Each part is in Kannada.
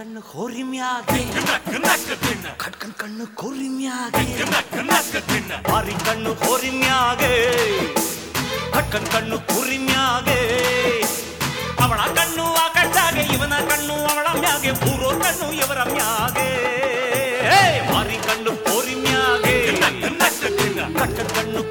ಹೋರಿ ಮ್ಯಾಗೆ ಕಟ್ಕನ್ ಕಣ್ಣು ಕೋರಿ ಮ್ಯಾಗೆ ಮಾರಿ ಕಣ್ಣು ಹೋರಿ ಮ್ಯಾಗೆ ಕಟ್ಕನ್ ಕಣ್ಣು ಕುರಿ ಮ್ಯಾಗೆ ಅವಳ ಕಣ್ಣು ಆ ಕಣ್ಣಾಗೆ ಇವನ ಕಣ್ಣು ಅವಳ ಮ್ಯಾಗೆ ಪೂರೋ ಕಣ್ಣು ಇವರ ಮ್ಯಾಗೆ ಏ, ಮಾರಿ ಕಣ್ಣು ಕೋರಿ ಮ್ಯಾಗೆ ಕಟ್ಕನ್ ಕಣ್ಣು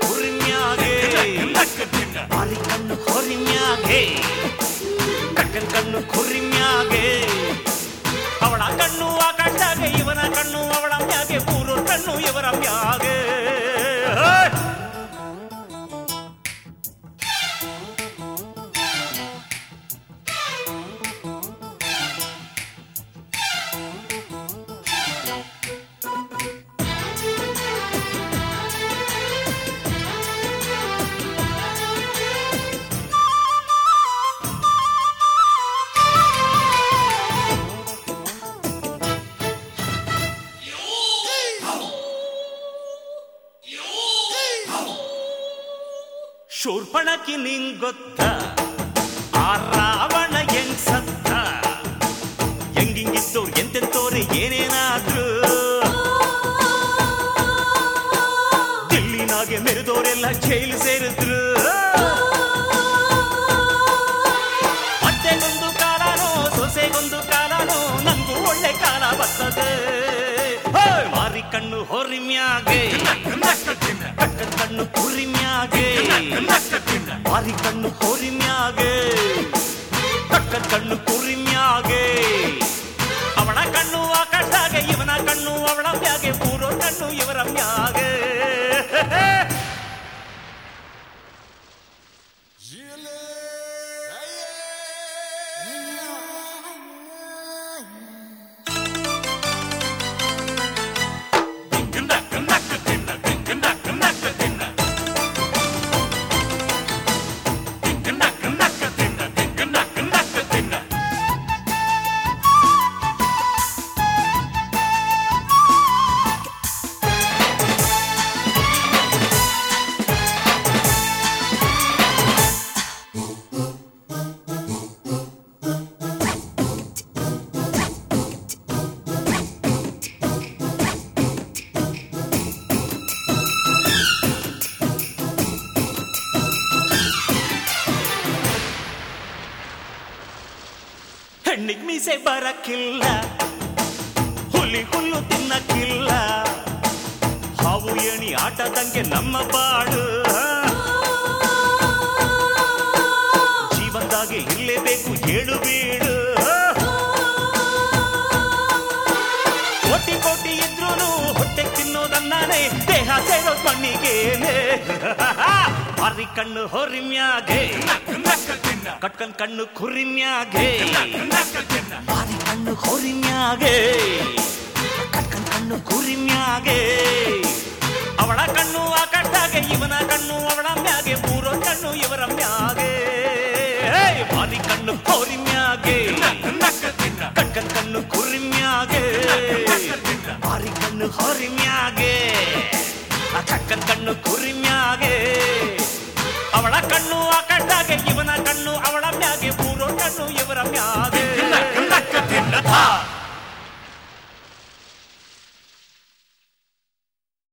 ಶೂರ್ಪಣಕಿ ನಿಂಗೊತ್ತ ಆ ರಾವಣ ಹೆಂಗ್ ಸತ್ತ? ಹೆಂಗಿಂಗಿತ್ತೋರ್ ಎಂತೆಂತವ್ರೆ ಏನೇನಾದ್ರು? ದಿಲ್ಲಿನಾಗೆ ಮೆರೆದೋರೆಲ್ಲ ಜೈಲು ಸೇರಿದ್ರು. ಅತ್ತೆಗೊಂದು ಕಾಲನೋ, ಸೊಸೆಗೊಂದು ಕಾಲನೋ, ನಂಗೂ ಒಳ್ಳೆ ಕಾಲ ಬರ್ತದೆ. ಮಾರಿ ಕಣ್ಣು ಹೊರಿ ಮ್ಯಾಗೆ. ಕಟ್ಟನ್ ಕಣ್ಣು ಕುರಿ ಮ್ಯಾಗೆ ಮಾರಿ ಕಣ್ಣು ಹೋರಿ ಮ್ಯಾಗೆ ಕಟ್ಟನ್ ಕಣ್ಣು ಕುರಿ ಮ್ಯಾಗೆ ಅವಳ ಕಣ್ಣು ಆ ಕಣ್ಣಾಗೆ ಇವನ ಕಣ್ಣು ಅವಳ ಮ್ಯಾಗೆ ಪೂರೋ ಕಣ್ಣು ಇವರ ಮ್ಯಾಗೆ ಮೀಸೆ ಬರಕ್ಕಿಲ್ಲ ಹುಲಿ ಹುಲ್ಲು ತಿನ್ನಕ್ಕಿಲ್ಲ ಹಾವು ಏಣಿ ಆಟದಂಗೆ ನಮ್ಮ ಬಾಳು ಜೀವನದಾಗೆ ಇರಲೇಬೇಕು ಏಳು ಹೊಟ್ಟೆ ತಿನ್ನೋದನ್ನಾನೆ ದೇಹ ಸೇರೋ ಮಣ್ಣಿಗೇನೆ ಹರಿ ಕಣ್ಣು ಹೊರಿಮ್ಯಾಗೆ ಕಟ್ಕನ್ ಕಣ್ಣು ಕುರಿಮ್ಯಾಗೆ ಹರಿ ಕಣ್ಣು ಹೊರಿಮ್ಯಾಗೆ ಕಟ್ಕನ್ ಕಣ್ಣು ಕುರಿಮ್ಯಾಗೆ ಅವಳ ಕಣ್ಣು ಆ ಕಟ್ಟಾಗೆ, ಇವನ ಕಣ್ಣು ಅವಳ ಮ್ಯಾಗೆ ಮೂರೋ ಕಣ್ಣು ಇವರ ಮ್ಯಾಗೆ. ಹರಿ ಕಣ್ಣು ಕೋರಿ ಹೊರಿಮ್ಯಾಗೆ, ಆ ಚಕ್ಕನ ಕಣ್ಣು ಕುರಿಮ್ಯಾಗೆ. ಅವಳ ಕಣ್ಣು, ಆ ಕಣ್ಣಾಗೆ, ಇವನ ಕಣ್ಣು, ಅವಳ ಮ್ಯಾಗೆ ಮೂರೋ ಕಣ್ಣು ಇವರ ಮ್ಯಾಗೆ.